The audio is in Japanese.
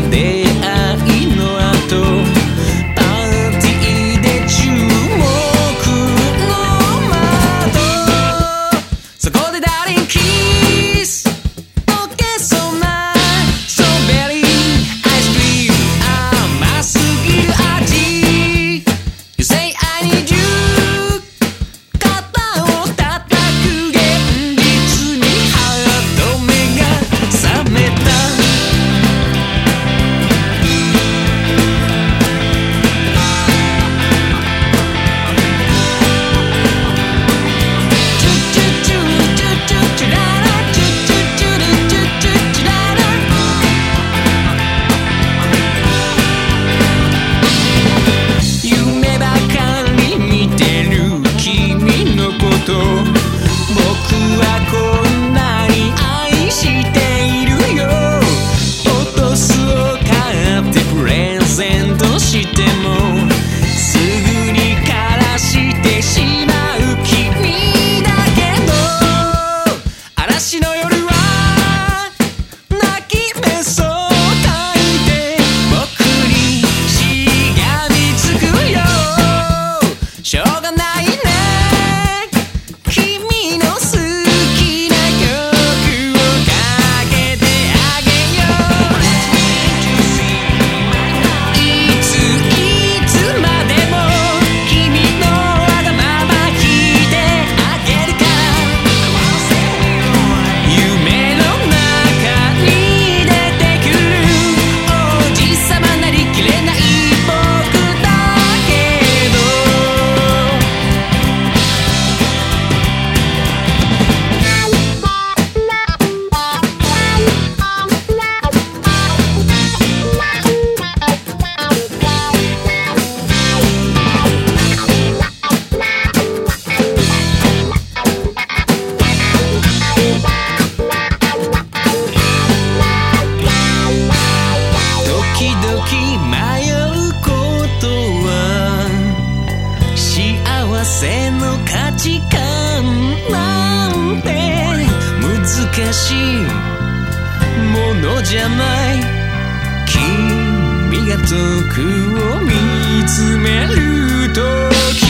出会いの後パーティーで注目の窓。そこでダーリンキス。時迷うことは幸せの価値観なんて難しいものじゃない。君が徳を見つめる時。